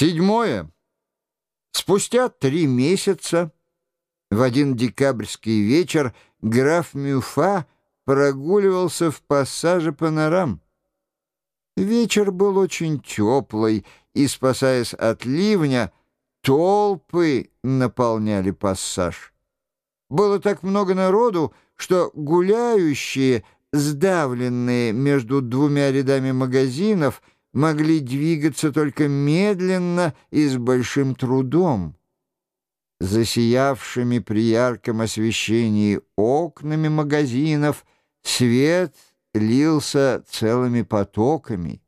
Седьмое. Спустя три месяца, в один декабрьский вечер, граф Мюфа прогуливался в пассаже «Панорам». Вечер был очень теплый, и, спасаясь от ливня, толпы наполняли пассаж. Было так много народу, что гуляющие, сдавленные между двумя рядами магазинов, могли двигаться только медленно и с большим трудом. Засиявшими при ярком освещении окнами магазинов свет лился целыми потоками.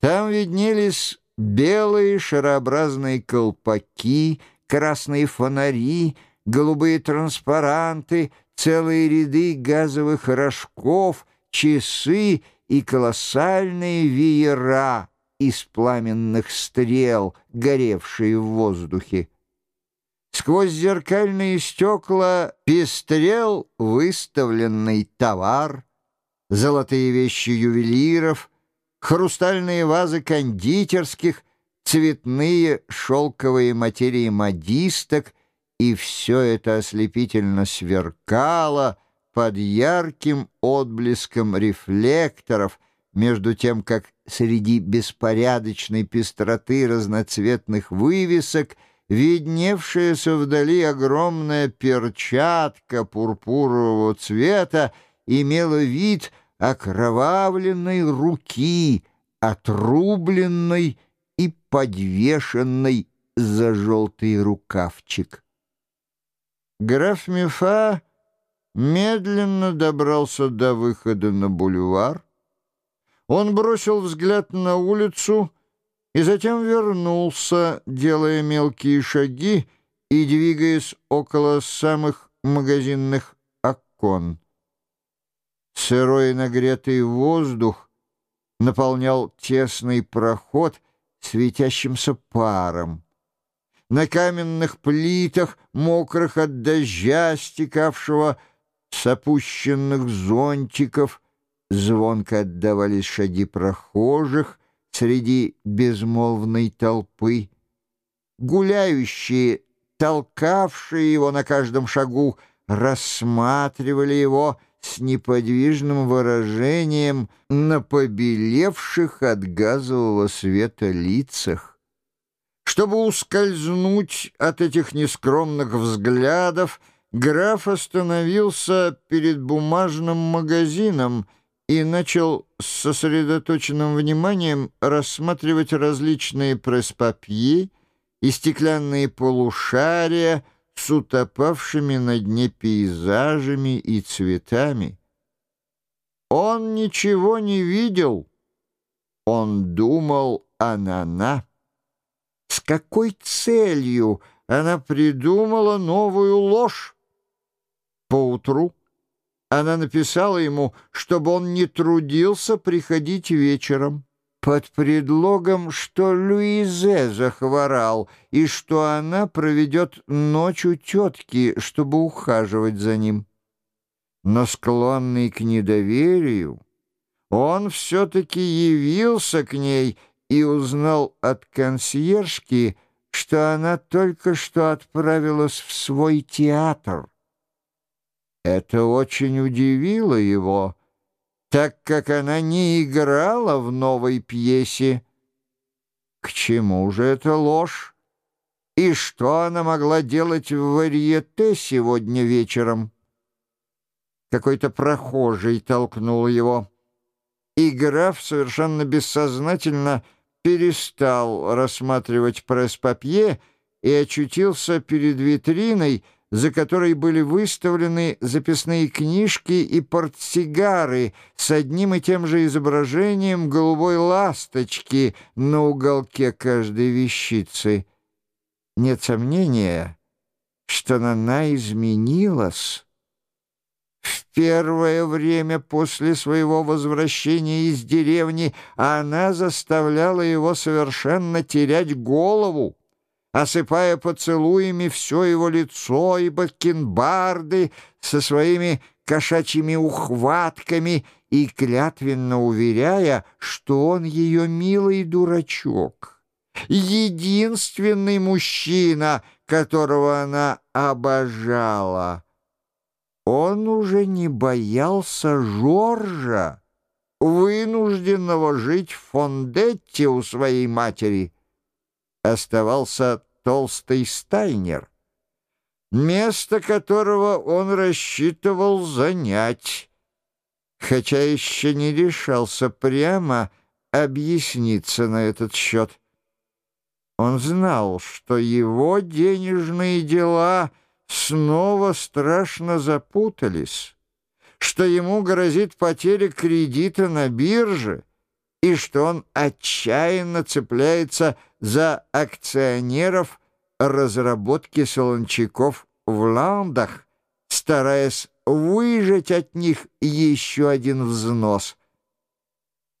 Там виднелись белые шарообразные колпаки, красные фонари, голубые транспаранты, целые ряды газовых рожков, часы и колоссальные веера из пламенных стрел, горевшие в воздухе. Сквозь зеркальные стекла пестрел выставленный товар, золотые вещи ювелиров, хрустальные вазы кондитерских, цветные шелковые материи модисток, и все это ослепительно сверкало — под ярким отблеском рефлекторов, между тем, как среди беспорядочной пестроты разноцветных вывесок видневшаяся вдали огромная перчатка пурпурового цвета имела вид окровавленной руки, отрубленной и подвешенной за желтый рукавчик. Граф Мефа медленно добрался до выхода на бульвар. Он бросил взгляд на улицу и затем вернулся, делая мелкие шаги и двигаясь около самых магазинных окон. Сырой нагретый воздух наполнял тесный проход светящимся паром. На каменных плитах, мокрых от дождя, стекавшего с опущенных зонтиков звонко отдавались шаги прохожих среди безмолвной толпы. Гуляющие, толкавшие его на каждом шагу, рассматривали его с неподвижным выражением на побелевших от газового света лицах. Чтобы ускользнуть от этих нескромных взглядов, граф остановился перед бумажным магазином и начал с сосредоточенным вниманием рассматривать различные пресс-папье и стеклянные полушария с утопавшими на дне пейзажами и цветами. Он ничего не видел, он думал о Нана. С какой целью она придумала новую ложь? Поутру она написала ему, чтобы он не трудился приходить вечером, под предлогом, что Луизе захворал и что она проведет ночь у тетки, чтобы ухаживать за ним. Но склонный к недоверию, он все-таки явился к ней и узнал от консьержки, что она только что отправилась в свой театр. Это очень удивило его, так как она не играла в новой пьесе. К чему же эта ложь? И что она могла делать в варьете сегодня вечером? Какой-то прохожий толкнул его. И граф совершенно бессознательно перестал рассматривать пресс-папье и очутился перед витриной, за которой были выставлены записные книжки и портсигары с одним и тем же изображением голубой ласточки на уголке каждой вещицы. Нет сомнения, что она изменилась. В первое время после своего возвращения из деревни она заставляла его совершенно терять голову осыпая поцелуями все его лицо и бакенбарды со своими кошачьими ухватками и клятвенно уверяя, что он ее милый дурачок, единственный мужчина, которого она обожала. Он уже не боялся Жоржа, вынужденного жить в Фондетте у своей матери. Оставался толстый Стайнер, место которого он рассчитывал занять, хотя еще не решался прямо объясниться на этот счет. Он знал, что его денежные дела снова страшно запутались, что ему грозит потеря кредита на бирже и что он отчаянно цепляется за акционеров разработки солончаков в ландах, стараясь выжать от них еще один взнос.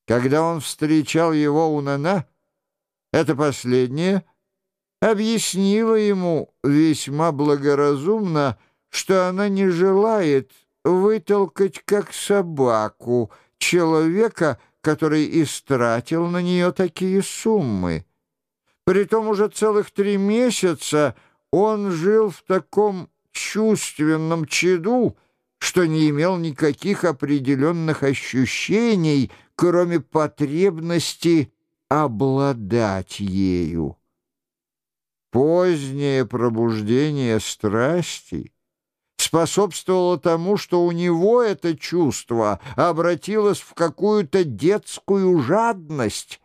Когда он встречал его у Нана, это последнее объяснило ему весьма благоразумно, что она не желает вытолкать как собаку человека, который истратил на нее такие суммы. Притом уже целых три месяца он жил в таком чувственном чаду, что не имел никаких определенных ощущений, кроме потребности обладать ею. Позднее пробуждение страсти способствовало тому, что у него это чувство обратилось в какую-то детскую жадность,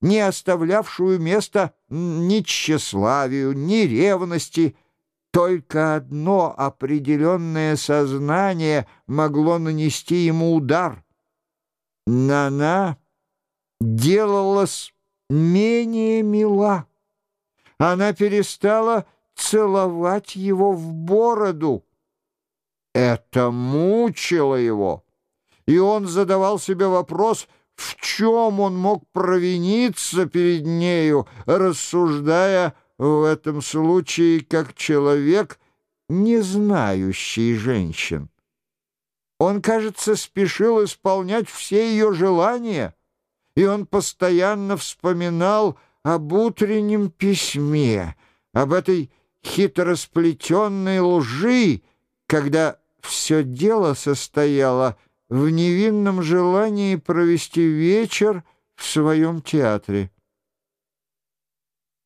не оставлявшую места ни тщеславию, ни ревности, только одно определенное сознание могло нанести ему удар. Нана делалась менее мила. Она перестала целовать его в бороду. Это мучило его, и он задавал себе вопрос, в чем он мог провиниться перед нею, рассуждая в этом случае как человек, не знающий женщин. Он, кажется, спешил исполнять все ее желания — и он постоянно вспоминал об утреннем письме, об этой хитросплетенной лжи, когда все дело состояло в невинном желании провести вечер в своем театре.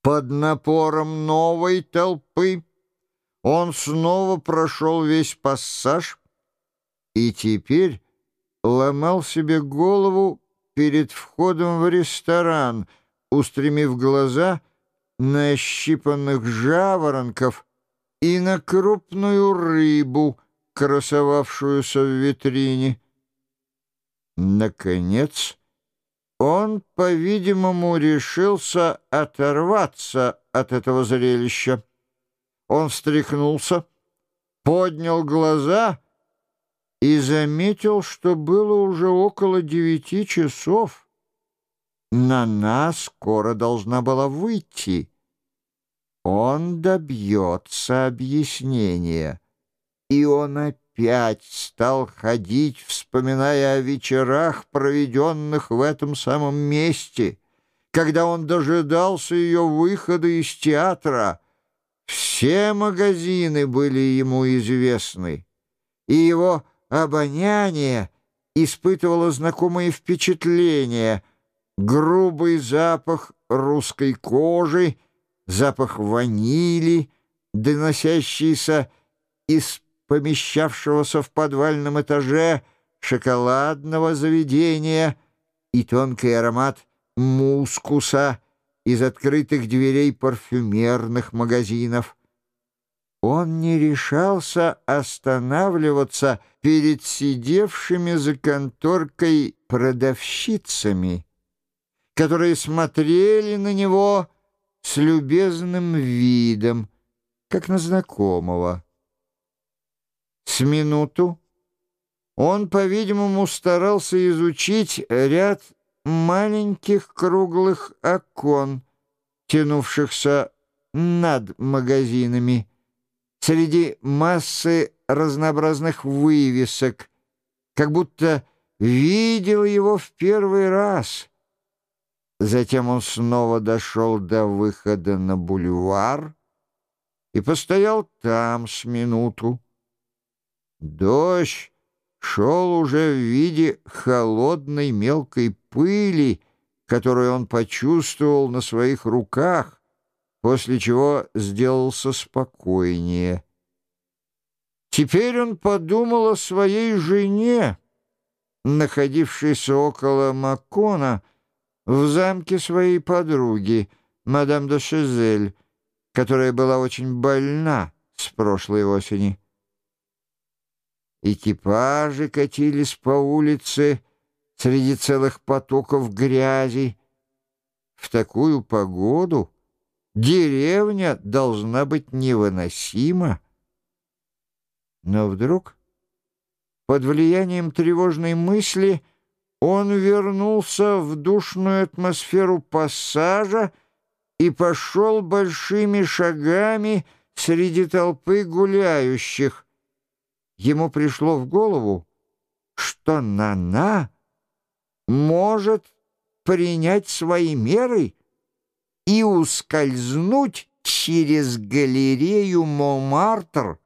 Под напором новой толпы он снова прошел весь пассаж и теперь ломал себе голову, перед входом в ресторан, устремив глаза на ощипанных жаворонков и на крупную рыбу, красовавшуюся в витрине. Наконец, он, по-видимому, решился оторваться от этого зрелища. Он встряхнулся, поднял глаза — и заметил, что было уже около девяти часов. На нас скоро должна была выйти. Он добьется объяснения, и он опять стал ходить, вспоминая о вечерах, проведенных в этом самом месте, когда он дожидался ее выхода из театра. Все магазины были ему известны, и его обоняние испытывало знакомые впечатления. Грубый запах русской кожи, запах ванили, доносящийся из помещавшегося в подвальном этаже шоколадного заведения и тонкий аромат мускуса из открытых дверей парфюмерных магазинов — он не решался останавливаться перед сидевшими за конторкой продавщицами, которые смотрели на него с любезным видом, как на знакомого. С минуту он, по-видимому, старался изучить ряд маленьких круглых окон, тянувшихся над магазинами, среди массы разнообразных вывесок, как будто видел его в первый раз. Затем он снова дошел до выхода на бульвар и постоял там с минуту. Дождь шел уже в виде холодной мелкой пыли, которую он почувствовал на своих руках, после чего сделался спокойнее. Теперь он подумал о своей жене, находившейся около Макона, в замке своей подруги, мадам де Шизель, которая была очень больна с прошлой осени. Экипажи катились по улице среди целых потоков грязи. В такую погоду деревня должна быть невыносима. Но вдруг, под влиянием тревожной мысли, он вернулся в душную атмосферу пассажа и пошел большими шагами среди толпы гуляющих. Ему пришло в голову, что Нана может принять свои меры и ускользнуть через галерею Момартр